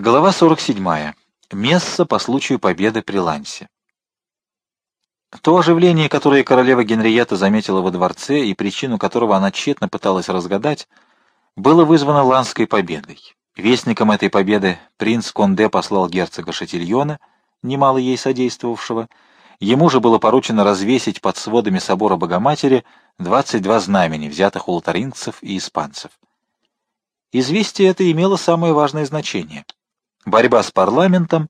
Глава 47. Месса по случаю победы при Лансе. То оживление, которое королева Генриетта заметила во дворце и причину которого она тщетно пыталась разгадать, было вызвано Ланской победой. Вестником этой победы принц Конде послал герцога Шатильона, немало ей содействовавшего. Ему же было поручено развесить под сводами собора Богоматери 22 знамени, взятых у лотарингцев и испанцев. Известие это имело самое важное значение. Борьба с парламентом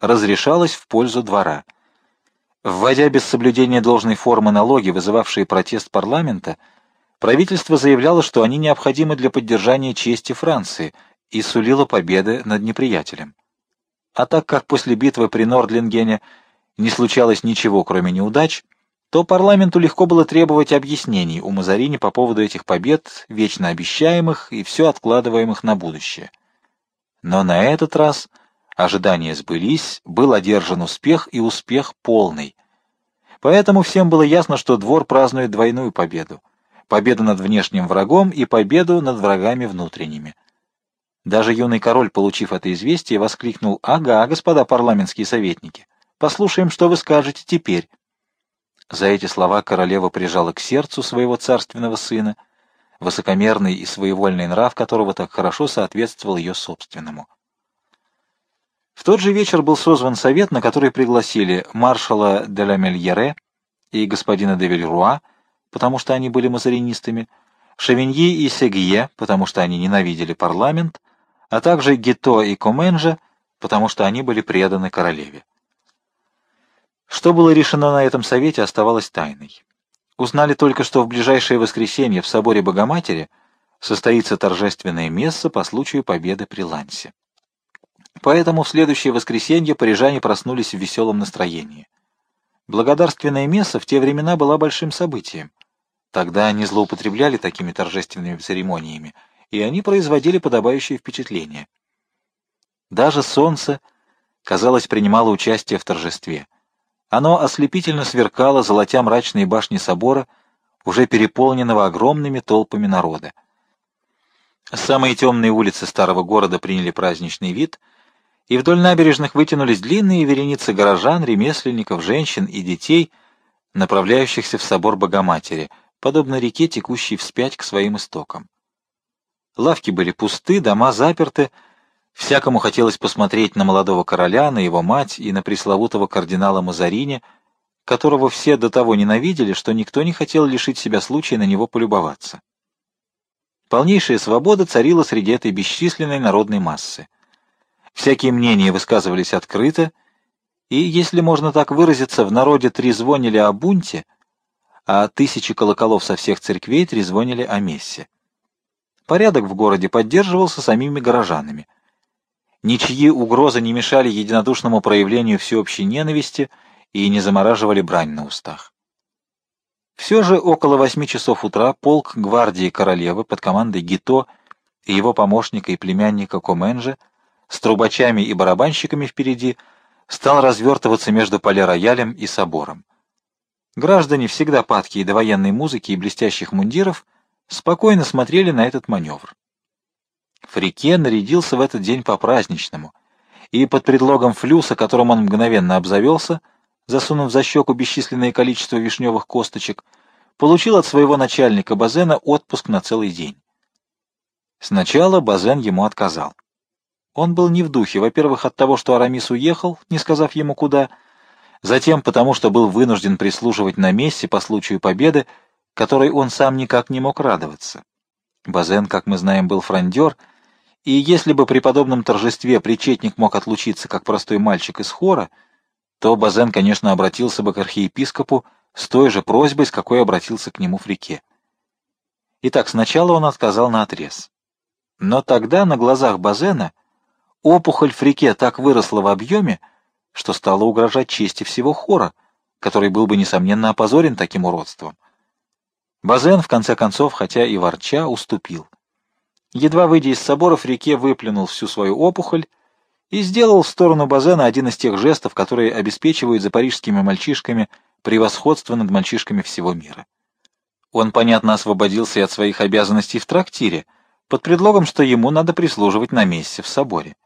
разрешалась в пользу двора. Вводя без соблюдения должной формы налоги, вызывавшие протест парламента, правительство заявляло, что они необходимы для поддержания чести Франции и сулило победы над неприятелем. А так как после битвы при Нордлингене не случалось ничего, кроме неудач, то парламенту легко было требовать объяснений у Мазарини по поводу этих побед, вечно обещаемых и все откладываемых на будущее. Но на этот раз ожидания сбылись, был одержан успех и успех полный. Поэтому всем было ясно, что двор празднует двойную победу. Победу над внешним врагом и победу над врагами внутренними. Даже юный король, получив это известие, воскликнул «Ага, господа парламентские советники, послушаем, что вы скажете теперь». За эти слова королева прижала к сердцу своего царственного сына, высокомерный и своевольный нрав которого так хорошо соответствовал ее собственному. В тот же вечер был созван совет, на который пригласили маршала де ла Мельере и господина де Вильруа, потому что они были мазаринистами, Шавиньи и Сегье, потому что они ненавидели парламент, а также Гито и Коменжа, потому что они были преданы королеве. Что было решено на этом совете, оставалось тайной. Узнали только, что в ближайшее воскресенье в соборе Богоматери состоится торжественное месса по случаю победы при Лансе. Поэтому в следующее воскресенье парижане проснулись в веселом настроении. Благодарственная месса в те времена была большим событием. Тогда они злоупотребляли такими торжественными церемониями, и они производили подобающее впечатление. Даже солнце, казалось, принимало участие в торжестве. Оно ослепительно сверкало, золотя мрачные башни собора, уже переполненного огромными толпами народа. Самые темные улицы старого города приняли праздничный вид, и вдоль набережных вытянулись длинные вереницы горожан, ремесленников, женщин и детей, направляющихся в собор Богоматери, подобно реке, текущей вспять к своим истокам. Лавки были пусты, дома заперты, Всякому хотелось посмотреть на молодого короля, на его мать и на пресловутого кардинала Мазарини, которого все до того ненавидели, что никто не хотел лишить себя случая на него полюбоваться. Полнейшая свобода царила среди этой бесчисленной народной массы. Всякие мнения высказывались открыто, и, если можно так выразиться, в народе трезвонили о бунте, а тысячи колоколов со всех церквей трезвонили о мессе. Порядок в городе поддерживался самими горожанами — Ничьи угрозы не мешали единодушному проявлению всеобщей ненависти и не замораживали брань на устах. Все же около восьми часов утра полк гвардии королевы под командой Гито и его помощника и племянника Коменжа с трубачами и барабанщиками впереди стал развертываться между поле-роялем и собором. Граждане, всегда падкие до военной музыки и блестящих мундиров, спокойно смотрели на этот маневр. Фрике нарядился в этот день по-праздничному, и под предлогом флюса, которым он мгновенно обзавелся, засунув за щеку бесчисленное количество вишневых косточек, получил от своего начальника Базена отпуск на целый день. Сначала Базен ему отказал. Он был не в духе, во-первых, от того, что Арамис уехал, не сказав ему куда, затем потому, что был вынужден прислуживать на месте по случаю победы, которой он сам никак не мог радоваться. Базен, как мы знаем, был фрондер — и если бы при подобном торжестве причетник мог отлучиться как простой мальчик из хора, то Базен, конечно, обратился бы к архиепископу с той же просьбой, с какой обратился к нему Фрике. Итак, сначала он отказал на отрез. Но тогда на глазах Базена опухоль Фрике так выросла в объеме, что стала угрожать чести всего хора, который был бы, несомненно, опозорен таким уродством. Базен, в конце концов, хотя и ворча, уступил. Едва выйдя из собора, Фрике выплюнул всю свою опухоль и сделал в сторону Базена один из тех жестов, которые обеспечивают за парижскими мальчишками превосходство над мальчишками всего мира. Он, понятно, освободился от своих обязанностей в трактире, под предлогом, что ему надо прислуживать на месте в соборе.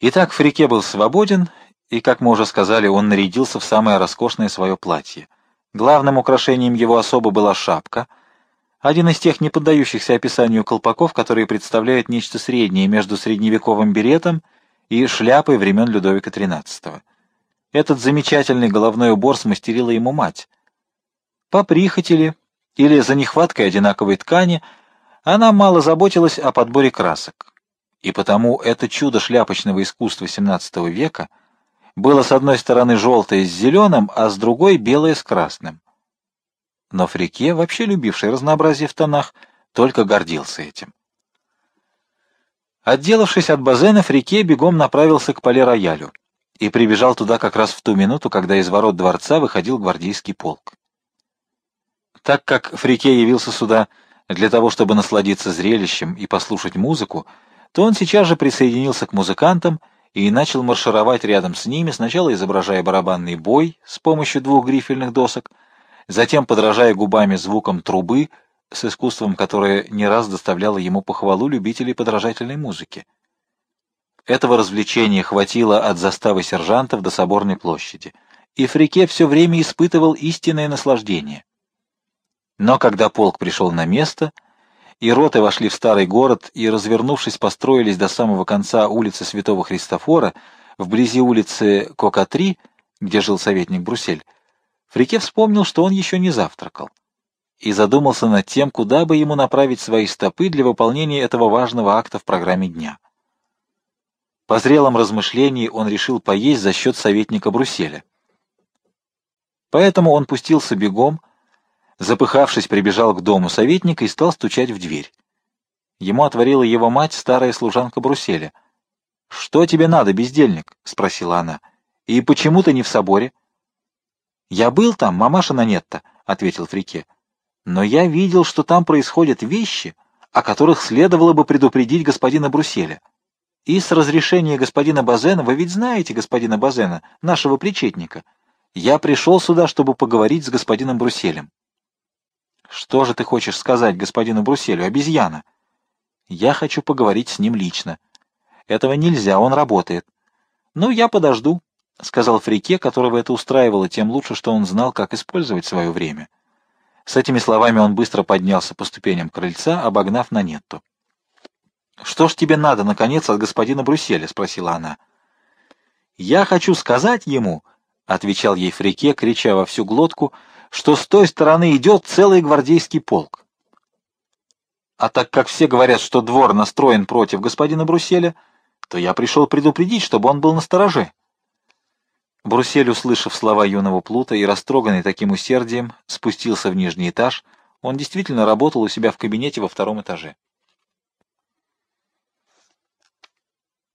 Итак, Фрике был свободен, и, как мы уже сказали, он нарядился в самое роскошное свое платье. Главным украшением его особо была шапка, один из тех не поддающихся описанию колпаков, которые представляют нечто среднее между средневековым беретом и шляпой времен Людовика XIII. Этот замечательный головной убор смастерила ему мать. По прихоти ли, или за нехваткой одинаковой ткани, она мало заботилась о подборе красок. И потому это чудо шляпочного искусства XVII века было с одной стороны желтое с зеленым, а с другой белое с красным. Но Фрике, вообще любивший разнообразие в тонах, только гордился этим. Отделавшись от базена, Фрике бегом направился к поле-роялю и прибежал туда как раз в ту минуту, когда из ворот дворца выходил гвардейский полк. Так как Фрике явился сюда для того, чтобы насладиться зрелищем и послушать музыку, то он сейчас же присоединился к музыкантам и начал маршировать рядом с ними, сначала изображая барабанный бой с помощью двух грифельных досок, затем подражая губами звуком трубы с искусством, которое не раз доставляло ему похвалу любителей подражательной музыки. Этого развлечения хватило от заставы сержантов до соборной площади, и Фрике все время испытывал истинное наслаждение. Но когда полк пришел на место, и роты вошли в старый город и, развернувшись, построились до самого конца улицы Святого Христофора, вблизи улицы Кока-3, где жил советник Брусель, Фрике вспомнил, что он еще не завтракал, и задумался над тем, куда бы ему направить свои стопы для выполнения этого важного акта в программе дня. По зрелом размышлении он решил поесть за счет советника Бруселя. Поэтому он пустился бегом, запыхавшись, прибежал к дому советника и стал стучать в дверь. Ему отворила его мать, старая служанка Бруселя. «Что тебе надо, бездельник?» — спросила она. «И почему ты не в соборе?» «Я был там, мамаша Нанетта», — ответил Фрике. «Но я видел, что там происходят вещи, о которых следовало бы предупредить господина Бруселя. И с разрешения господина Базена, вы ведь знаете господина Базена, нашего причетника, я пришел сюда, чтобы поговорить с господином Бруселем. Что же ты хочешь сказать господину Бруселю, обезьяна? Я хочу поговорить с ним лично. Этого нельзя, он работает. Ну, я подожду, — сказал Фрике, которого это устраивало, тем лучше, что он знал, как использовать свое время. С этими словами он быстро поднялся по ступеням крыльца, обогнав Нанетту. «Что ж тебе надо, наконец, от господина Брюсселя?» — спросила она. «Я хочу сказать ему», — отвечал ей Фрике, крича во всю глотку, — «что с той стороны идет целый гвардейский полк». А так как все говорят, что двор настроен против господина Брусселя, то я пришел предупредить, чтобы он был настороже. Брусель, услышав слова юного Плута и растроганный таким усердием, спустился в нижний этаж. Он действительно работал у себя в кабинете во втором этаже.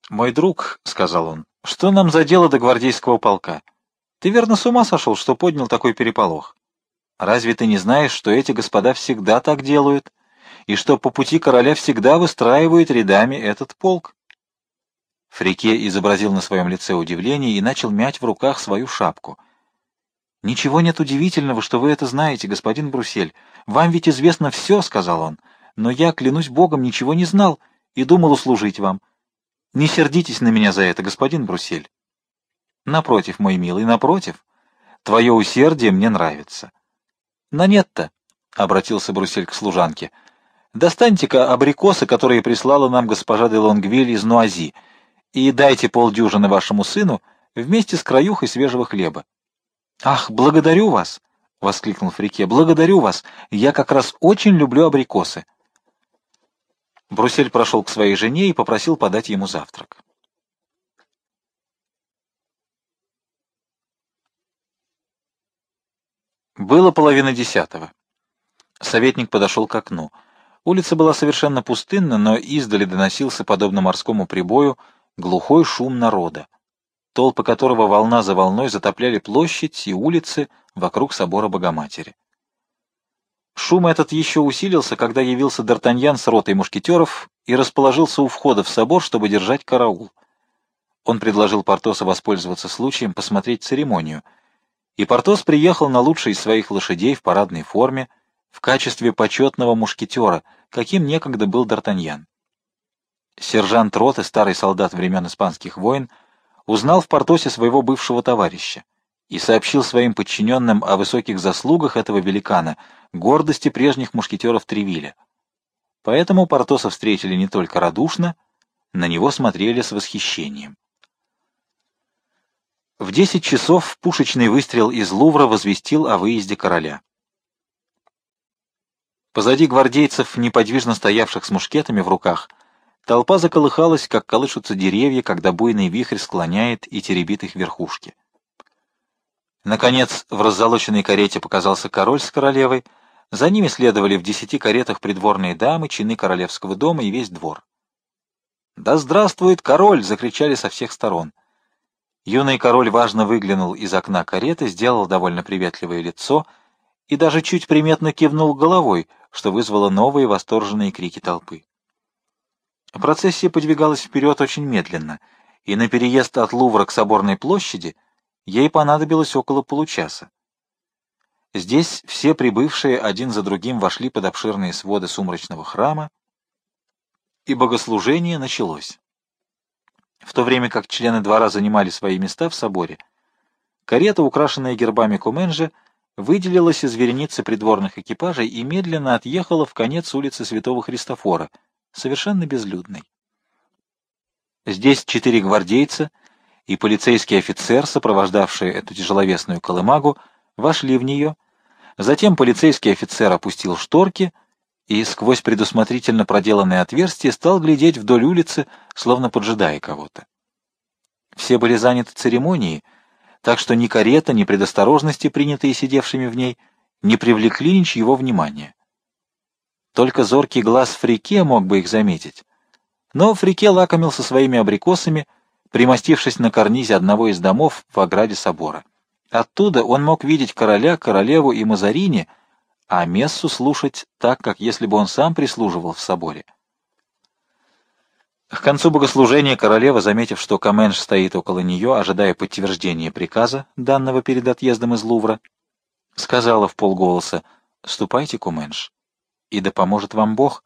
«Мой друг», — сказал он, — «что нам за дело до гвардейского полка? Ты верно с ума сошел, что поднял такой переполох? Разве ты не знаешь, что эти господа всегда так делают, и что по пути короля всегда выстраивают рядами этот полк?» Фрике изобразил на своем лице удивление и начал мять в руках свою шапку. «Ничего нет удивительного, что вы это знаете, господин Брусель. Вам ведь известно все», — сказал он. «Но я, клянусь Богом, ничего не знал и думал услужить вам». Не сердитесь на меня за это, господин Брусель. Напротив, мой милый, напротив. Твое усердие мне нравится. На нет-то, — обратился Брусель к служанке, — достаньте-ка абрикосы, которые прислала нам госпожа де Лонгвиль из Нуази, и дайте полдюжины вашему сыну вместе с краюхой свежего хлеба. — Ах, благодарю вас! — воскликнул Фрике. — Благодарю вас! Я как раз очень люблю абрикосы. Брусель прошел к своей жене и попросил подать ему завтрак. Было половина десятого. Советник подошел к окну. Улица была совершенно пустынна, но издали доносился, подобно морскому прибою, глухой шум народа, толпы которого волна за волной затопляли площадь и улицы вокруг собора Богоматери. Шум этот еще усилился, когда явился Д'Артаньян с ротой мушкетеров и расположился у входа в собор, чтобы держать караул. Он предложил Портосу воспользоваться случаем посмотреть церемонию, и Портос приехал на лучшей из своих лошадей в парадной форме в качестве почетного мушкетера, каким некогда был Д'Артаньян. Сержант роты, старый солдат времен испанских войн, узнал в Портосе своего бывшего товарища и сообщил своим подчиненным о высоких заслугах этого великана, гордости прежних мушкетеров Тревиля. Поэтому Портоса встретили не только радушно, на него смотрели с восхищением. В десять часов пушечный выстрел из Лувра возвестил о выезде короля. Позади гвардейцев, неподвижно стоявших с мушкетами в руках, толпа заколыхалась, как колышутся деревья, когда буйный вихрь склоняет и теребит их верхушки. Наконец, в раззолоченной карете показался король с королевой, за ними следовали в десяти каретах придворные дамы, чины королевского дома и весь двор. «Да здравствует король!» — закричали со всех сторон. Юный король важно выглянул из окна кареты, сделал довольно приветливое лицо и даже чуть приметно кивнул головой, что вызвало новые восторженные крики толпы. Процессия подвигалась вперед очень медленно, и на переезд от Лувра к Соборной площади ей понадобилось около получаса. Здесь все прибывшие один за другим вошли под обширные своды сумрачного храма, и богослужение началось. В то время как члены двора занимали свои места в соборе, карета, украшенная гербами Куменжи, выделилась из вереницы придворных экипажей и медленно отъехала в конец улицы Святого Христофора, совершенно безлюдной. Здесь четыре гвардейца и полицейский офицер, сопровождавшие эту тяжеловесную колымагу, вошли в нее. Затем полицейский офицер опустил шторки и сквозь предусмотрительно проделанное отверстие стал глядеть вдоль улицы, словно поджидая кого-то. Все были заняты церемонией, так что ни карета, ни предосторожности, принятые сидевшими в ней, не привлекли ничьего внимания. Только зоркий глаз Фрике мог бы их заметить. Но Фрике лакомился своими абрикосами, примостившись на карнизе одного из домов в ограде собора. Оттуда он мог видеть короля, королеву и Мазарини, а мессу слушать так, как если бы он сам прислуживал в соборе. К концу богослужения королева, заметив, что Каменш стоит около нее, ожидая подтверждения приказа, данного перед отъездом из Лувра, сказала в полголоса «Ступайте, Куменш, и да поможет вам Бог».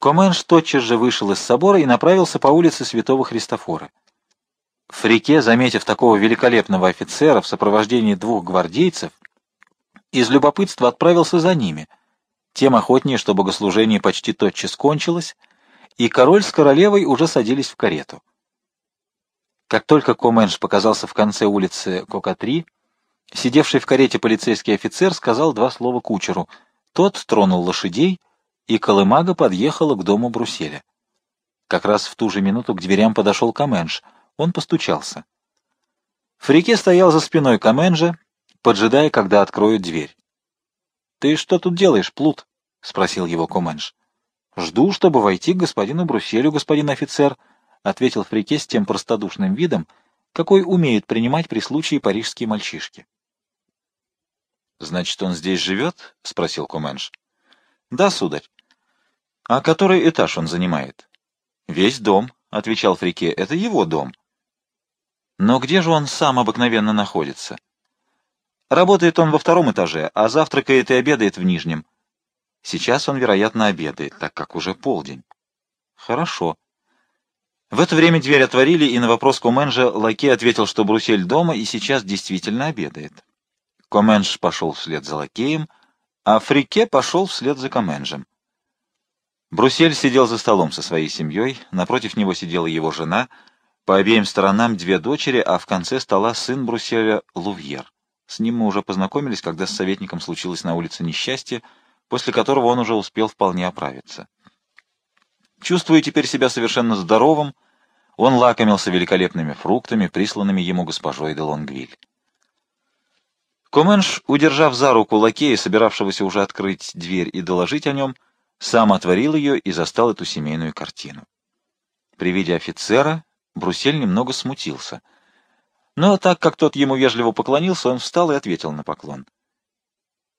Коменш тотчас же вышел из собора и направился по улице Святого Христофора. Фрике, заметив такого великолепного офицера в сопровождении двух гвардейцев, из любопытства отправился за ними, тем охотнее, что богослужение почти тотчас кончилось, и король с королевой уже садились в карету. Как только Коменш показался в конце улицы Кокатри, сидевший в карете полицейский офицер сказал два слова кучеру. Тот тронул лошадей, и колымага подъехала к дому Бруселя. Как раз в ту же минуту к дверям подошел Каменш. Он постучался. Фрике стоял за спиной Каменжа, поджидая, когда откроют дверь. — Ты что тут делаешь, Плут? — спросил его Коменш. «Жду, чтобы войти к господину Бруселю, господин офицер», — ответил Фрике с тем простодушным видом, какой умеют принимать при случае парижские мальчишки. «Значит, он здесь живет?» — спросил Коменш. «Да, сударь». «А который этаж он занимает?» «Весь дом», — отвечал Фрике, — «это его дом». «Но где же он сам обыкновенно находится?» «Работает он во втором этаже, а завтракает и обедает в нижнем». Сейчас он, вероятно, обедает, так как уже полдень. Хорошо. В это время дверь отворили, и на вопрос Коменжа Лакей ответил, что Брусель дома и сейчас действительно обедает. Коменж пошел вслед за Лакеем, а Фрике пошел вслед за Коменжем. Брусель сидел за столом со своей семьей, напротив него сидела его жена, по обеим сторонам две дочери, а в конце стола сын Бруселя Лувьер. С ним мы уже познакомились, когда с советником случилось на улице несчастье, после которого он уже успел вполне оправиться. Чувствуя теперь себя совершенно здоровым, он лакомился великолепными фруктами, присланными ему госпожой де Лонгвиль. Коменш, удержав за руку лакея, собиравшегося уже открыть дверь и доложить о нем, сам отворил ее и застал эту семейную картину. При виде офицера Брусель немного смутился. Но так как тот ему вежливо поклонился, он встал и ответил на поклон.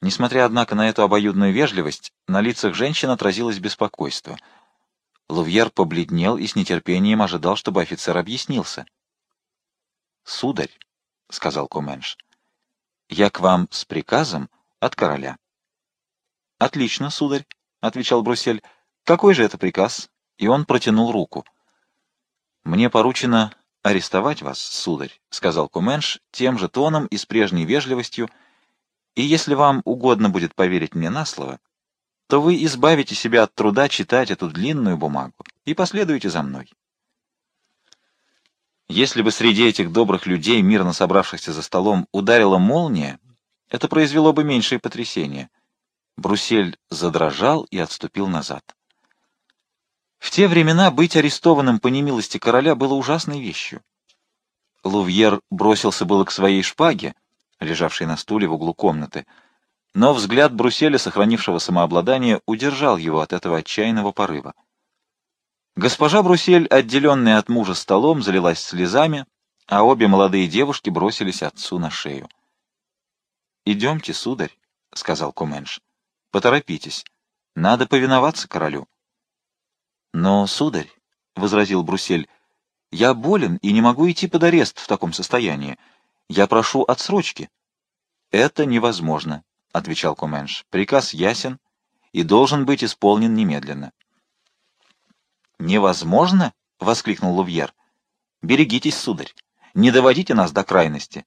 Несмотря, однако, на эту обоюдную вежливость, на лицах женщин отразилось беспокойство. Лувьер побледнел и с нетерпением ожидал, чтобы офицер объяснился. «Сударь», — сказал Коменш, — «я к вам с приказом от короля». «Отлично, сударь», — отвечал Брусель. «Какой же это приказ? и он протянул руку. «Мне поручено арестовать вас, сударь», — сказал Куменш тем же тоном и с прежней вежливостью, «и если вам угодно будет поверить мне на слово, то вы избавите себя от труда читать эту длинную бумагу и последуете за мной». Если бы среди этих добрых людей, мирно собравшихся за столом, ударила молния, это произвело бы меньшее потрясение. Брусель задрожал и отступил назад. В те времена быть арестованным по немилости короля было ужасной вещью. Лувьер бросился было к своей шпаге, лежавшей на стуле в углу комнаты, но взгляд Бруселя, сохранившего самообладание, удержал его от этого отчаянного порыва. Госпожа Брусель, отделенная от мужа столом, залилась слезами, а обе молодые девушки бросились отцу на шею. «Идемте, сударь», — сказал Куменш. «Поторопитесь. Надо повиноваться королю». «Но, сударь», — возразил Брусель, — «я болен и не могу идти под арест в таком состоянии. Я прошу отсрочки». «Это невозможно», — отвечал Куменш. «Приказ ясен и должен быть исполнен немедленно». «Невозможно?» — воскликнул Лувьер. «Берегитесь, сударь, не доводите нас до крайности».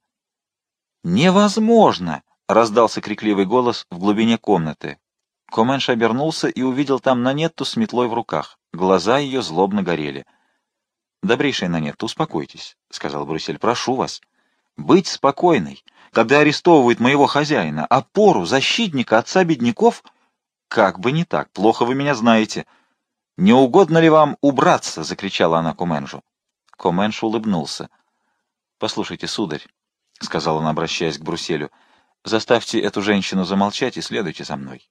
«Невозможно!» — раздался крикливый голос в глубине комнаты. Коменш обернулся и увидел там Нанетту с метлой в руках. Глаза ее злобно горели. «Добрейшая Нанетта, успокойтесь», — сказал Брюссель. «Прошу вас. Быть спокойной, когда арестовывают моего хозяина, опору, защитника, отца бедняков? Как бы не так, плохо вы меня знаете». «Не угодно ли вам убраться?» — закричала она Коменжу. Коменш улыбнулся. «Послушайте, сударь», — сказал он, обращаясь к Бруселю, — «заставьте эту женщину замолчать и следуйте за мной».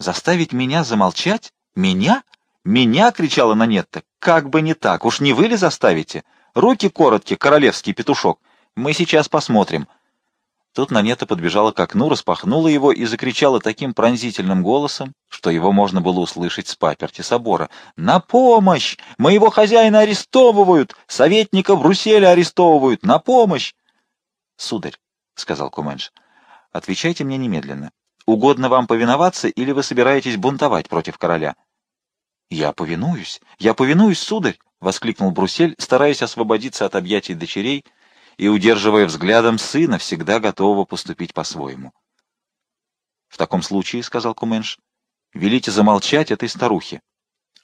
«Заставить меня замолчать? Меня? Меня?» — кричала Нанетта. «Как бы не так, уж не вы ли заставите? Руки короткие, королевский петушок. Мы сейчас посмотрим». Тут Нанета подбежала к окну, распахнула его и закричала таким пронзительным голосом, что его можно было услышать с паперти собора. «На помощь! Моего хозяина арестовывают! Советника Бруселя арестовывают! На помощь!» «Сударь», — сказал Куменш, — «отвечайте мне немедленно. Угодно вам повиноваться или вы собираетесь бунтовать против короля?» «Я повинуюсь! Я повинуюсь, сударь!» — воскликнул Брусель, стараясь освободиться от объятий дочерей — и удерживая взглядом сына, всегда готового поступить по-своему. «В таком случае, — сказал Куменш, — велите замолчать этой старухе».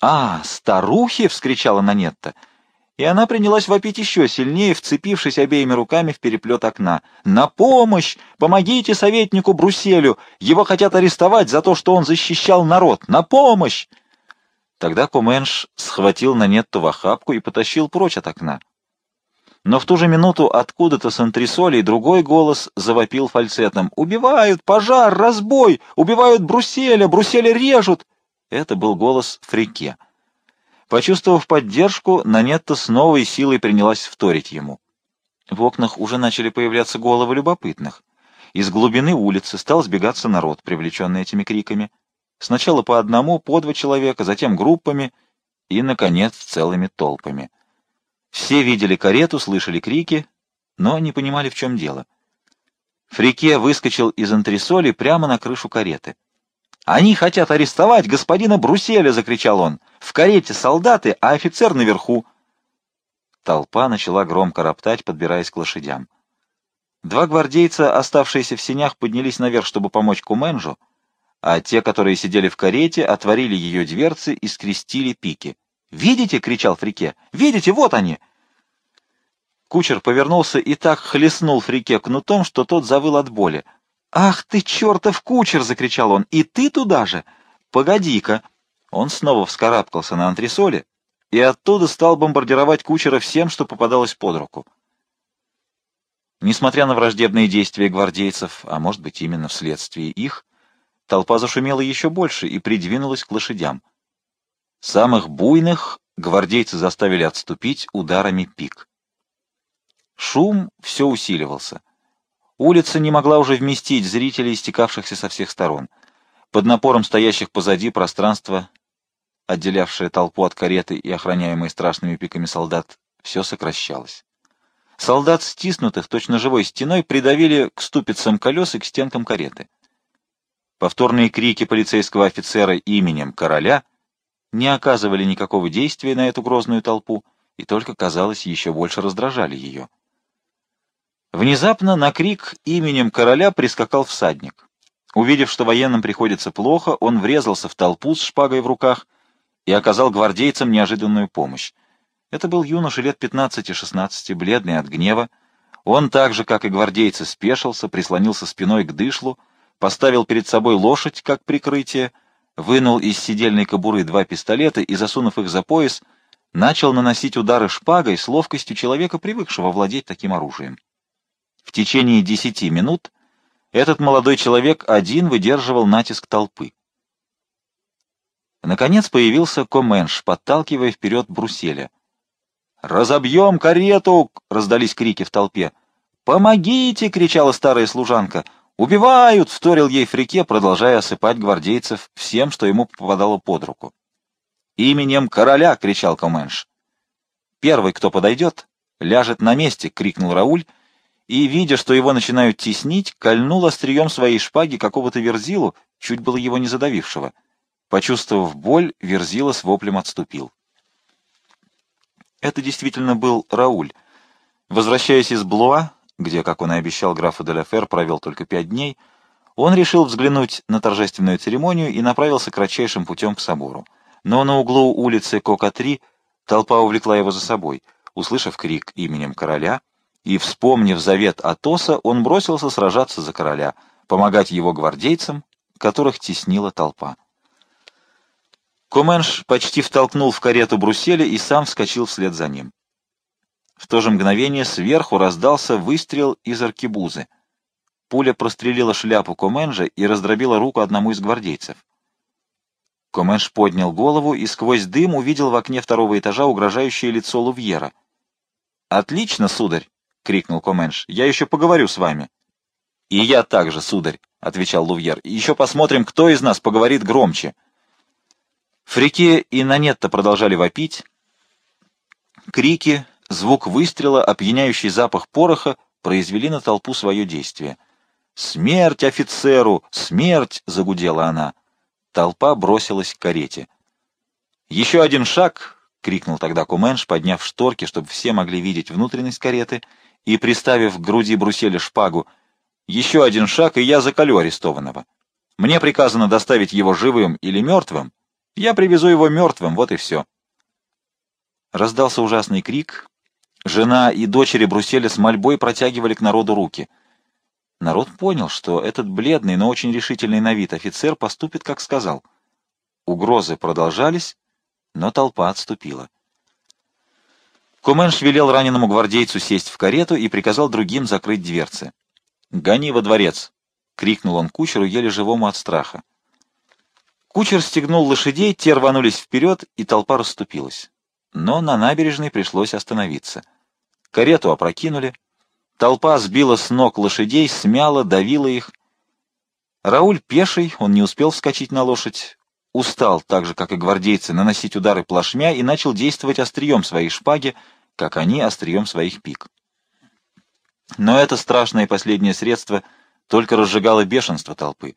«А, старухе!» — вскричала Нанетта. И она принялась вопить еще сильнее, вцепившись обеими руками в переплет окна. «На помощь! Помогите советнику Бруселю! Его хотят арестовать за то, что он защищал народ! На помощь!» Тогда Куменш схватил Нанетту в охапку и потащил прочь от окна. Но в ту же минуту откуда-то с антресолей другой голос завопил фальцетом. «Убивают! Пожар! Разбой! Убивают Бруселя! Бруселя режут!» Это был голос Фрике. Почувствовав поддержку, Нанетта с новой силой принялась вторить ему. В окнах уже начали появляться головы любопытных. Из глубины улицы стал сбегаться народ, привлеченный этими криками. Сначала по одному, по два человека, затем группами и, наконец, целыми толпами. Все видели карету, слышали крики, но не понимали, в чем дело. Фрике выскочил из антресоли прямо на крышу кареты. «Они хотят арестовать господина Бруселя!» — закричал он. «В карете солдаты, а офицер наверху!» Толпа начала громко роптать, подбираясь к лошадям. Два гвардейца, оставшиеся в сенях, поднялись наверх, чтобы помочь Куменжу, а те, которые сидели в карете, отворили ее дверцы и скрестили пики. «Видите?» — кричал Фрике. «Видите? Вот они!» Кучер повернулся и так хлестнул Фрике кнутом, что тот завыл от боли. «Ах ты, чертов кучер!» — закричал он. «И ты туда же? Погоди-ка!» Он снова вскарабкался на антресоле и оттуда стал бомбардировать кучера всем, что попадалось под руку. Несмотря на враждебные действия гвардейцев, а может быть именно вследствие их, толпа зашумела еще больше и придвинулась к лошадям. Самых буйных гвардейцы заставили отступить ударами пик. Шум все усиливался. Улица не могла уже вместить зрителей, стекавшихся со всех сторон. Под напором стоящих позади пространства, отделявшее толпу от кареты и охраняемое страшными пиками солдат, все сокращалось. Солдат, стиснутых точно живой стеной, придавили к ступицам колес и к стенкам кареты. Повторные крики полицейского офицера именем короля — не оказывали никакого действия на эту грозную толпу и только, казалось, еще больше раздражали ее. Внезапно на крик именем короля прискакал всадник. Увидев, что военным приходится плохо, он врезался в толпу с шпагой в руках и оказал гвардейцам неожиданную помощь. Это был юноша лет 15-16, бледный от гнева. Он так же, как и гвардейцы, спешился, прислонился спиной к дышлу, поставил перед собой лошадь как прикрытие, вынул из сидельной кобуры два пистолета и, засунув их за пояс, начал наносить удары шпагой с ловкостью человека, привыкшего владеть таким оружием. В течение десяти минут этот молодой человек один выдерживал натиск толпы. Наконец появился Коменш, подталкивая вперед Бруселя. «Разобьем карету!» — раздались крики в толпе. «Помогите!» — кричала старая служанка. «Убивают!» — вторил ей Фрике, продолжая осыпать гвардейцев всем, что ему попадало под руку. «Именем короля!» — кричал Коменш. «Первый, кто подойдет, ляжет на месте!» — крикнул Рауль, и, видя, что его начинают теснить, кольнул острием своей шпаги какого-то верзилу, чуть было его не задавившего. Почувствовав боль, верзила с воплем отступил. Это действительно был Рауль. Возвращаясь из Блуа, где, как он и обещал графу де Лефер, провел только пять дней, он решил взглянуть на торжественную церемонию и направился кратчайшим путем к собору. Но на углу улицы Кока-3 толпа увлекла его за собой. Услышав крик именем короля и вспомнив завет Атоса, он бросился сражаться за короля, помогать его гвардейцам, которых теснила толпа. Коменш почти втолкнул в карету Бруселя и сам вскочил вслед за ним. В то же мгновение сверху раздался выстрел из аркебузы. Пуля прострелила шляпу Коменжа и раздробила руку одному из гвардейцев. Коменш поднял голову и сквозь дым увидел в окне второго этажа угрожающее лицо Лувьера. «Отлично, сударь!» — крикнул Коменш. «Я еще поговорю с вами». «И я также, сударь», — отвечал Лувьер. «Еще посмотрим, кто из нас поговорит громче». Фрике и Нанетта продолжали вопить. Крики, Звук выстрела, опьяняющий запах пороха, произвели на толпу свое действие. «Смерть офицеру! Смерть!» — загудела она. Толпа бросилась к карете. «Еще один шаг!» — крикнул тогда Куменш, подняв шторки, чтобы все могли видеть внутренность кареты, и, приставив к груди Бруселя шпагу, «Еще один шаг, и я заколю арестованного. Мне приказано доставить его живым или мертвым. Я привезу его мертвым, вот и все». Раздался ужасный крик, Жена и дочери Бруселя с мольбой протягивали к народу руки. Народ понял, что этот бледный, но очень решительный на вид офицер поступит, как сказал. Угрозы продолжались, но толпа отступила. Куменш велел раненому гвардейцу сесть в карету и приказал другим закрыть дверцы. «Гони во дворец!» — крикнул он кучеру, еле живому от страха. Кучер стегнул лошадей, те рванулись вперед, и толпа расступилась. Но на набережной пришлось остановиться. Карету опрокинули. Толпа сбила с ног лошадей, смяла, давила их. Рауль пеший, он не успел вскочить на лошадь, устал, так же, как и гвардейцы, наносить удары плашмя и начал действовать острием своей шпаги, как они острием своих пик. Но это страшное последнее средство только разжигало бешенство толпы.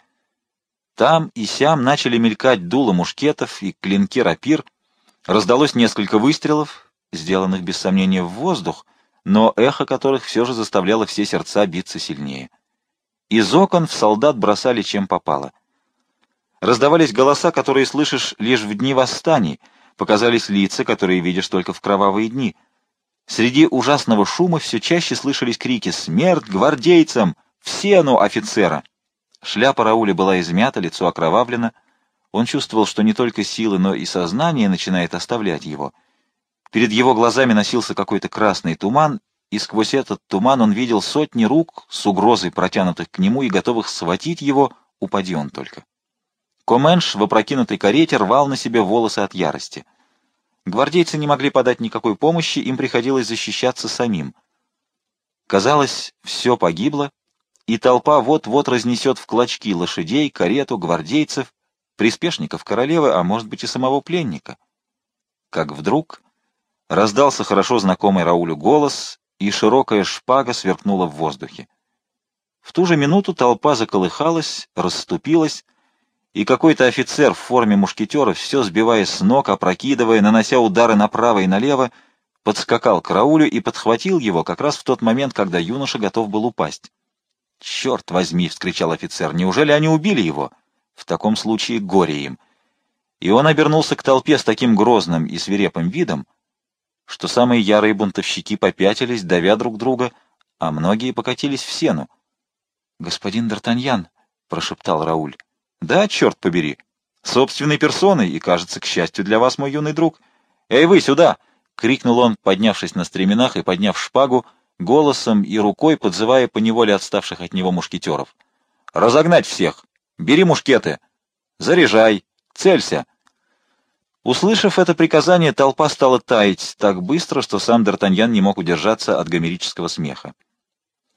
Там и сям начали мелькать дула мушкетов и клинки рапир, раздалось несколько выстрелов, сделанных без сомнения в воздух, но эхо которых все же заставляло все сердца биться сильнее. Из окон в солдат бросали чем попало. Раздавались голоса, которые слышишь лишь в дни восстаний, показались лица, которые видишь только в кровавые дни. Среди ужасного шума все чаще слышались крики «Смерть гвардейцам! В сену офицера!» Шляпа Рауля была измята, лицо окровавлено. Он чувствовал, что не только силы, но и сознание начинает оставлять его — Перед его глазами носился какой-то красный туман, и сквозь этот туман он видел сотни рук с угрозой протянутых к нему и готовых схватить его, упади он только. Коменш в опрокинутой карете рвал на себе волосы от ярости. Гвардейцы не могли подать никакой помощи, им приходилось защищаться самим. Казалось, все погибло, и толпа вот-вот разнесет в клочки лошадей, карету, гвардейцев, приспешников королевы, а может быть и самого пленника. Как вдруг Раздался хорошо знакомый Раулю голос, и широкая шпага сверкнула в воздухе. В ту же минуту толпа заколыхалась, расступилась, и какой-то офицер в форме мушкетера, все сбивая с ног, опрокидывая, нанося удары направо и налево, подскакал к Раулю и подхватил его как раз в тот момент, когда юноша готов был упасть. «Черт возьми!» — вскричал офицер. «Неужели они убили его? В таком случае горе им!» И он обернулся к толпе с таким грозным и свирепым видом, что самые ярые бунтовщики попятились, давя друг друга, а многие покатились в сену. «Господин Д'Артаньян», — прошептал Рауль. «Да, черт побери! Собственной персоной, и, кажется, к счастью для вас, мой юный друг. Эй, вы, сюда!» — крикнул он, поднявшись на стременах и подняв шпагу, голосом и рукой подзывая поневоле отставших от него мушкетеров. «Разогнать всех! Бери мушкеты! Заряжай! Целься!» Услышав это приказание, толпа стала таять так быстро, что сам Д'Артаньян не мог удержаться от гомерического смеха.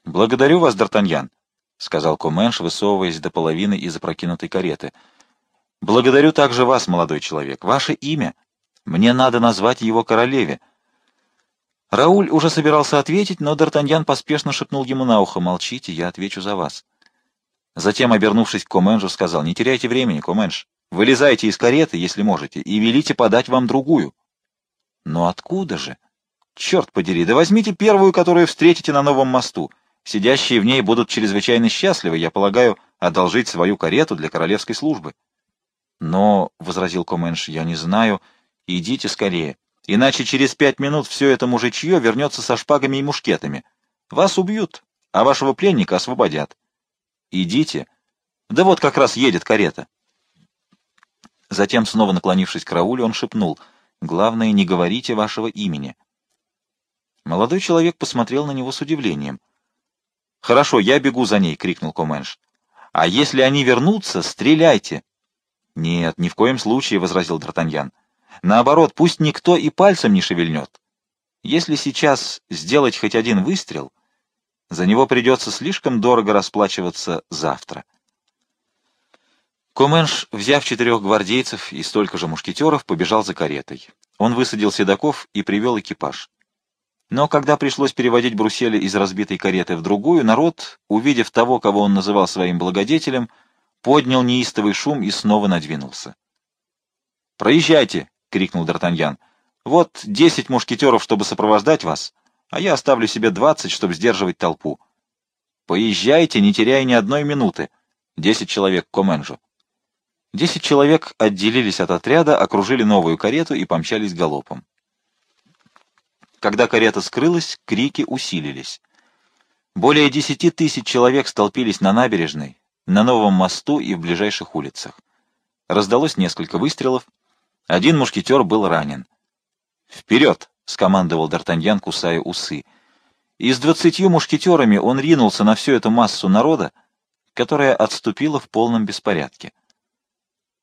«Благодарю вас, Д'Артаньян», — сказал Коменш, высовываясь до половины из опрокинутой кареты. «Благодарю также вас, молодой человек. Ваше имя?» Мне надо назвать его королеве. Рауль уже собирался ответить, но Д'Артаньян поспешно шепнул ему на ухо. «Молчите, я отвечу за вас». Затем, обернувшись к Коменжу, сказал, «Не теряйте времени, Коменж. Вылезайте из кареты, если можете, и велите подать вам другую». «Но откуда же?» «Черт подери, да возьмите первую, которую встретите на новом мосту. Сидящие в ней будут чрезвычайно счастливы, я полагаю, одолжить свою карету для королевской службы». «Но», — возразил Коменш, — «я не знаю...» Идите скорее, иначе через пять минут все это мужичье вернется со шпагами и мушкетами. Вас убьют, а вашего пленника освободят. Идите. Да вот как раз едет карета. Затем, снова наклонившись к Раулю, он шепнул, «Главное, не говорите вашего имени». Молодой человек посмотрел на него с удивлением. «Хорошо, я бегу за ней!» — крикнул Коменш. «А если они вернутся, стреляйте!» «Нет, ни в коем случае!» — возразил Д'Артаньян. Наоборот, пусть никто и пальцем не шевельнет. Если сейчас сделать хоть один выстрел, за него придется слишком дорого расплачиваться завтра. Коменш, взяв четырех гвардейцев и столько же мушкетеров, побежал за каретой. Он высадил седаков и привел экипаж. Но когда пришлось переводить брусели из разбитой кареты в другую, народ, увидев того, кого он называл своим благодетелем, поднял неистовый шум и снова надвинулся. «Проезжайте!» — крикнул Д'Артаньян. «Вот десять мушкетеров, чтобы сопровождать вас, а я оставлю себе двадцать, чтобы сдерживать толпу. Поезжайте, не теряя ни одной минуты. Десять человек к Коменжу». Десять человек отделились от отряда, окружили новую карету и помчались галопом. Когда карета скрылась, крики усилились. Более десяти тысяч человек столпились на набережной, на новом мосту и в ближайших улицах. Раздалось несколько выстрелов, один мушкетер был ранен. «Вперед!» — скомандовал Д'Артаньян, кусая усы. И с двадцатью мушкетерами он ринулся на всю эту массу народа, которая отступила в полном беспорядке.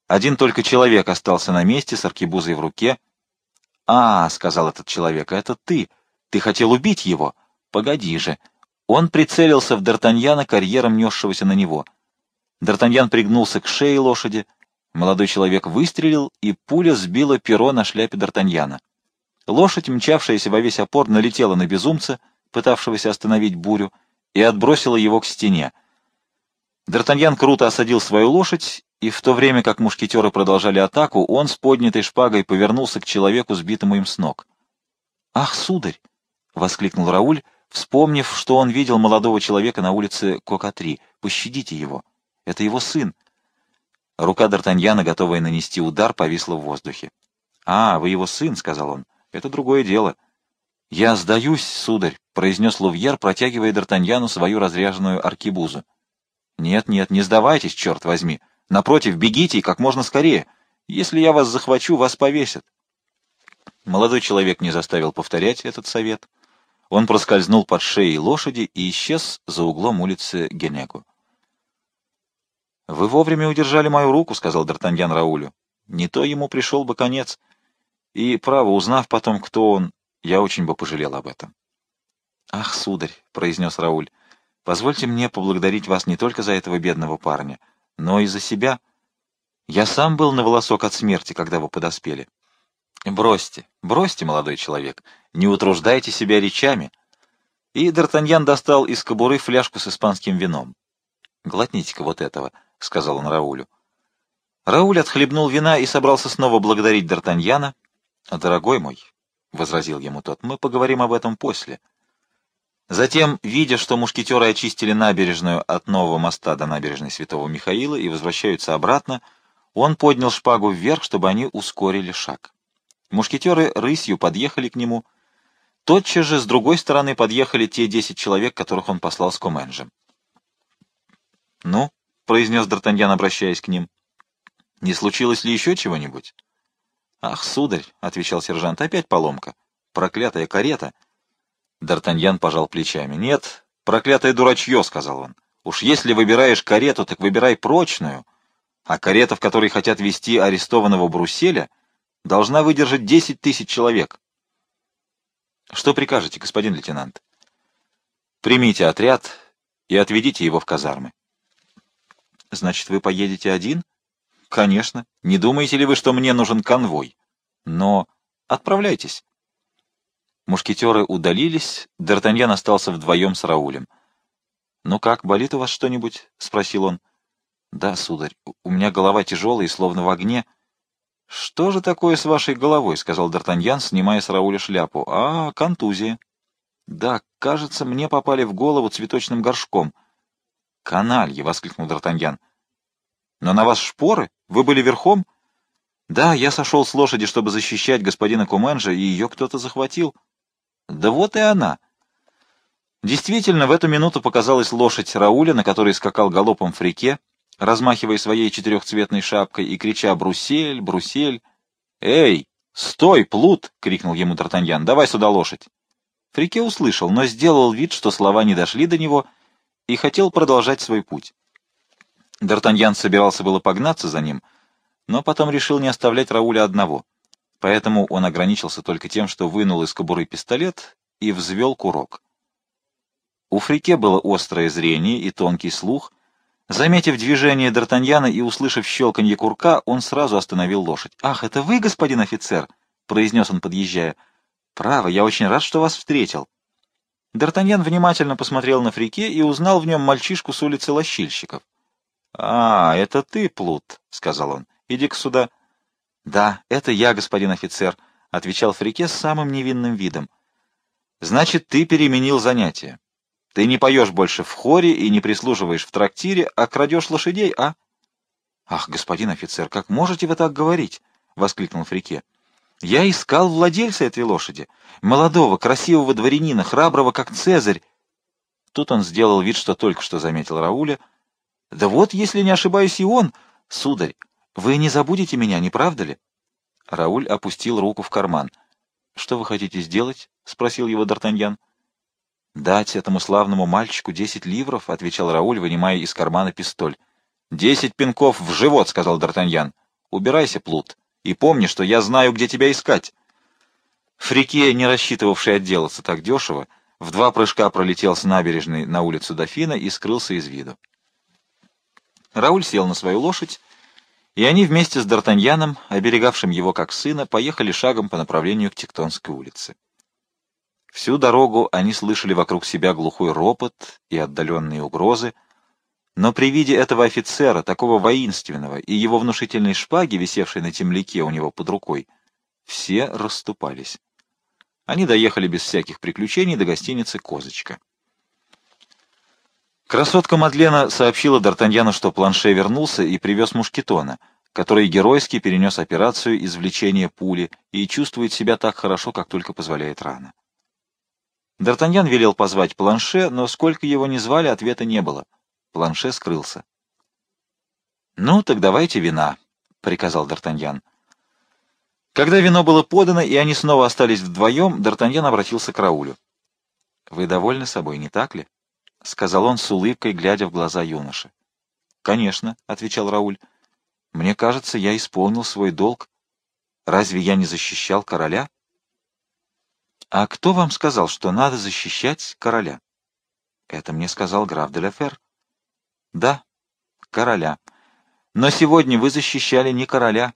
Один только человек остался на месте с аркебузой в руке. «А, — сказал этот человек, — это ты. Ты хотел убить его? Погоди же!» Он прицелился в Д'Артаньяна карьером, несшегося на него. Д'Артаньян пригнулся к шее лошади, Молодой человек выстрелил, и пуля сбила перо на шляпе Д'Артаньяна. Лошадь, мчавшаяся во весь опор, налетела на безумца, пытавшегося остановить бурю, и отбросила его к стене. Д'Артаньян круто осадил свою лошадь, и в то время как мушкетеры продолжали атаку, он с поднятой шпагой повернулся к человеку, сбитому им с ног. «Ах, сударь!» — воскликнул Рауль, вспомнив, что он видел молодого человека на улице Кокатри. «Пощадите его! Это его сын!» Рука Д'Артаньяна, готовая нанести удар, повисла в воздухе. «А, вы его сын», — сказал он. «Это другое дело». «Я сдаюсь, сударь», — произнес Лувьер, протягивая Д'Артаньяну свою разряженную аркибузу. «Нет, нет, не сдавайтесь, черт возьми. Напротив, бегите и как можно скорее. Если я вас захвачу, вас повесят». Молодой человек не заставил повторять этот совет. Он проскользнул под шеей лошади и исчез за углом улицы Генеку. «Вы вовремя удержали мою руку», — сказал Д'Артаньян Раулю. «Не то ему пришел бы конец. И, право, узнав потом, кто он, я очень бы пожалел об этом». «Ах, сударь», — произнес Рауль, — «позвольте мне поблагодарить вас не только за этого бедного парня, но и за себя. Я сам был на волосок от смерти, когда вы подоспели. Бросьте, бросьте, молодой человек, не утруждайте себя речами». И Д'Артаньян достал из кобуры фляжку с испанским вином. «Глотните-ка вот этого». — сказал он Раулю. Рауль отхлебнул вина и собрался снова благодарить Д'Артаньяна. «Дорогой мой», — возразил ему тот, — «мы поговорим об этом после». Затем, видя, что мушкетеры очистили набережную от нового моста до набережной Святого Михаила и возвращаются обратно, он поднял шпагу вверх, чтобы они ускорили шаг. Мушкетеры рысью подъехали к нему. Тотчас же с другой стороны подъехали те десять человек, которых он послал с Коменджем. «Ну», — произнес Д'Артаньян, обращаясь к ним, — «не случилось ли еще чего-нибудь?» «Ах, сударь», — отвечал сержант, — «опять поломка. Проклятая карета». Д'Артаньян пожал плечами. «Нет, проклятое дурачье», — сказал он. «Уж если выбираешь карету, так выбирай прочную. А карета, в которой хотят везти арестованного Брусселя, должна выдержать десять тысяч человек». «Что прикажете, господин лейтенант?» «Примите отряд и отведите его в казармы». «Значит, вы поедете один?» «Конечно. Не думаете ли вы, что мне нужен конвой? Но отправляйтесь». Мушкетеры удалились, Д'Артаньян остался вдвоем с Раулем. «Ну как, болит у вас что-нибудь?» — спросил он. «Да, сударь, у меня голова тяжелая и словно в огне». «Что же такое с вашей головой?» — сказал Д'Артаньян, снимая с Рауля шляпу. «А, контузия». «Да, кажется, мне попали в голову цветочным горшком». «Каналье!» — воскликнул Д'Артаньян. «Но на вас шпоры? Вы были верхом?» «Да, я сошел с лошади, чтобы защищать господина Куменжа, и ее кто-то захватил». Да вот и она. Действительно, в эту минуту показалась лошадь Рауля, на которой скакал галопом в реке, размахивая своей четырехцветной шапкой и крича «Брусель! Брусель!» «Эй, стой, плут!» — крикнул ему Д'Артаньян. «Давай сюда лошадь!» Фрике услышал, но сделал вид, что слова не дошли до него, и хотел продолжать свой путь. Д'Артаньян собирался было погнаться за ним, но потом решил не оставлять Рауля одного — поэтому он ограничился только тем, что вынул из кобуры пистолет и взвел курок. У Фрике было острое зрение и тонкий слух. Заметив движение Д'Артаньяна и услышав щелканье курка, он сразу остановил лошадь. «Ах, это вы, господин офицер!» — произнес он, подъезжая. «Право, я очень рад, что вас встретил». Д'Артаньян внимательно посмотрел на Фрике и узнал в нем мальчишку с улицы Лощильщиков. «А, это ты, Плут», — сказал он. «Иди-ка сюда». «Да, это я, господин офицер», — отвечал Фрике с самым невинным видом. «Значит, ты переменил занятие. Ты не поешь больше в хоре и не прислуживаешь в трактире, а крадешь лошадей, а?» «Ах, господин офицер, как можете вы так говорить?» — воскликнул Фрике. «Я искал владельца этой лошади, молодого, красивого дворянина, храброго, как Цезарь». Тут он сделал вид, что только что заметил Рауля. «Да вот, если не ошибаюсь, и он, сударь, вы не забудете меня, не правда ли? Рауль опустил руку в карман. Что вы хотите сделать? спросил его Д'Артаньян. Дать этому славному мальчику десять ливров, отвечал Рауль, вынимая из кармана пистоль. Десять пинков в живот, сказал Д'Артаньян. Убирайся, плут, и помни, что я знаю, где тебя искать. Фрике, не рассчитывавший отделаться так дешево, в два прыжка пролетел с набережной на улицу Дофина и скрылся из виду. Рауль сел на свою лошадь и они вместе с Д'Артаньяном, оберегавшим его как сына, поехали шагом по направлению к Тектонской улице. Всю дорогу они слышали вокруг себя глухой ропот и отдаленные угрозы, но при виде этого офицера, такого воинственного, и его внушительной шпаги, висевшей на темляке у него под рукой, все расступались. Они доехали без всяких приключений до гостиницы «Козочка». Красотка Мадлена сообщила Д'Артаньяну, что Планше вернулся и привез мушкетона, который геройски перенес операцию извлечения пули и чувствует себя так хорошо, как только позволяет рана. Д'Артаньян велел позвать Планше, но сколько его ни звали, ответа не было. Планше скрылся. «Ну, так давайте вина», — приказал Д'Артаньян. Когда вино было подано, и они снова остались вдвоем, Д'Артаньян обратился к Раулю. «Вы довольны собой, не так ли?» — сказал он с улыбкой, глядя в глаза юноши. «Конечно», — отвечал Рауль. «Мне кажется, я исполнил свой долг. Разве я не защищал короля?» «А кто вам сказал, что надо защищать короля?» «Это мне сказал граф де Лефер». «Да, короля. Но сегодня вы защищали не короля,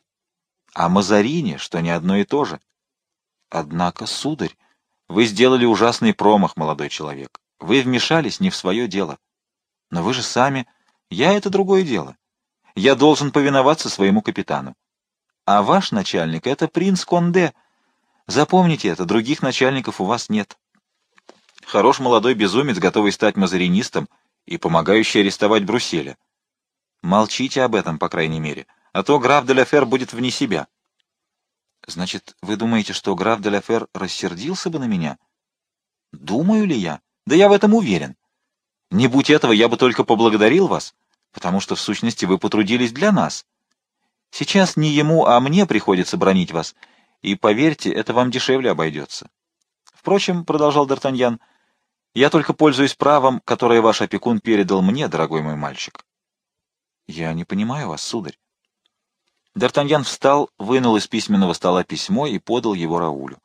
а Мазарини, что не одно и то же. Однако, сударь, вы сделали ужасный промах, молодой человек. Вы вмешались не в свое дело. Но вы же сами... Я — это другое дело. Я должен повиноваться своему капитану. А ваш начальник — это принц Конде. Запомните это, других начальников у вас нет. Хорош молодой безумец, готовый стать мазаринистом и помогающий арестовать Брусселя. Молчите об этом, по крайней мере, а то граф де Ла будет вне себя. Значит, вы думаете, что граф де Ла рассердился бы на меня? Думаю ли я? Да я в этом уверен. Не будь этого, я бы только поблагодарил вас, потому что, в сущности, вы потрудились для нас. Сейчас не ему, а мне приходится бронить вас, и, поверьте, это вам дешевле обойдется. Впрочем, — продолжал Д'Артаньян, — я только пользуюсь правом, которое ваш опекун передал мне, дорогой мой мальчик. Я не понимаю вас, сударь. Д'Артаньян встал, вынул из письменного стола письмо и подал его Раулю.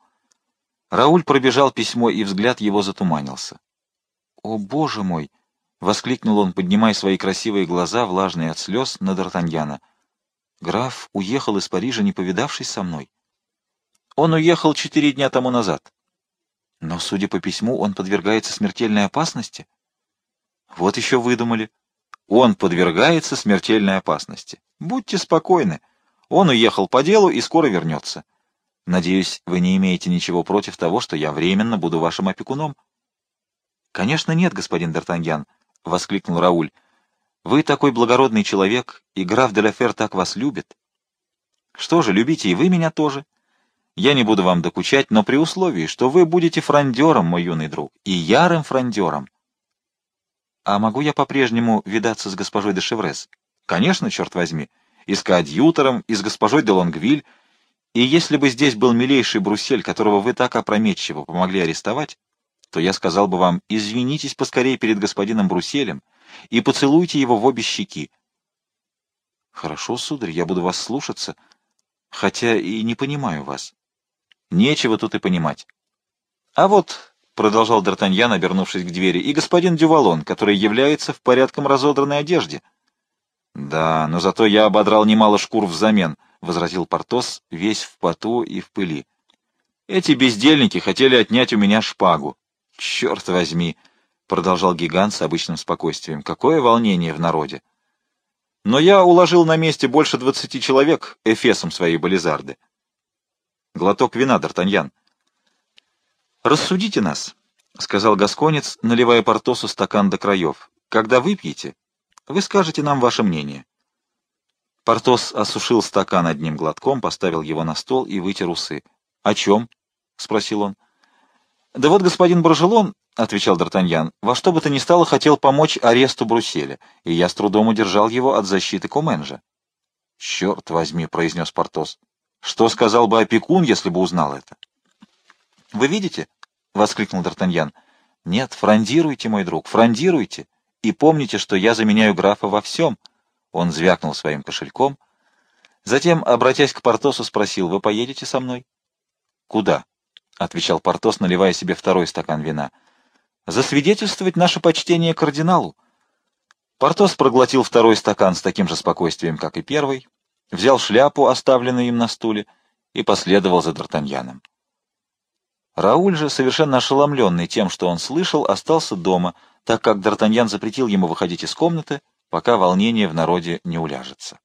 Рауль пробежал письмо, и взгляд его затуманился. «О, боже мой!» — воскликнул он, поднимая свои красивые глаза, влажные от слез, на Д'Артаньяна. «Граф уехал из Парижа, не повидавшись со мной. Он уехал четыре дня тому назад. Но, судя по письму, он подвергается смертельной опасности. Вот еще выдумали. Он подвергается смертельной опасности. Будьте спокойны. Он уехал по делу и скоро вернется. Надеюсь, вы не имеете ничего против того, что я временно буду вашим опекуном. Конечно, нет, господин Д'Артаньян, — воскликнул Рауль. Вы такой благородный человек, и граф де Лафер так вас любит. Что же, любите и вы меня тоже. Я не буду вам докучать, но при условии, что вы будете фрондером, мой юный друг, и ярым фрондером. А могу я по-прежнему видаться с госпожой де Шеврес? Конечно, черт возьми. И с коадьютором, и с госпожой де Лонгвиль, и если бы здесь был милейший Бруссель, которого вы так опрометчиво помогли арестовать, то я сказал бы вам, извинитесь поскорее перед господином Брусселем и поцелуйте его в обе щеки. Хорошо, сударь, я буду вас слушаться, хотя и не понимаю вас. Нечего тут и понимать. А вот, — продолжал Д'Артаньян, обернувшись к двери, — и господин Дювалон, который является в порядком разодранной одежде. Да, но зато я ободрал немало шкур взамен —— возразил Портос, весь в поту и в пыли. «Эти бездельники хотели отнять у меня шпагу. Черт возьми!» — продолжал гигант с обычным спокойствием. «Какое волнение в народе!» «Но я уложил на месте больше двадцати человек эфесом своей бализарды. Глоток вина, Д'Артаньян». «Рассудите нас», — сказал Гасконец, наливая Портосу стакан до краев. «Когда выпьете, вы скажете нам ваше мнение». Портос осушил стакан одним глотком, поставил его на стол и вытер усы. — О чем? — спросил он. — Да вот господин Брожелон, — отвечал Д'Артаньян, — во что бы то ни стало хотел помочь аресту Брусселя, и я с трудом удержал его от защиты Коменжа. — Черт возьми, — произнес Портос. — Что сказал бы опекун, если бы узнал это? — Вы видите? — воскликнул Д'Артаньян. — Нет, фрондируйте, мой друг, фрондируйте, и помните, что я заменяю графа во всем — он звякнул своим кошельком. Затем, обратясь к Портосу, спросил, «Вы поедете со мной?» «Куда?» — отвечал Портос, наливая себе второй стакан вина. «Засвидетельствовать наше почтение кардиналу». Портос проглотил второй стакан с таким же спокойствием, как и первый, взял шляпу, оставленную им на стуле, и последовал за Д'Артаньяном. Рауль же, совершенно ошеломленный тем, что он слышал, остался дома, так как Д'Артаньян запретил ему выходить из комнаты, пока волнение в народе не уляжется.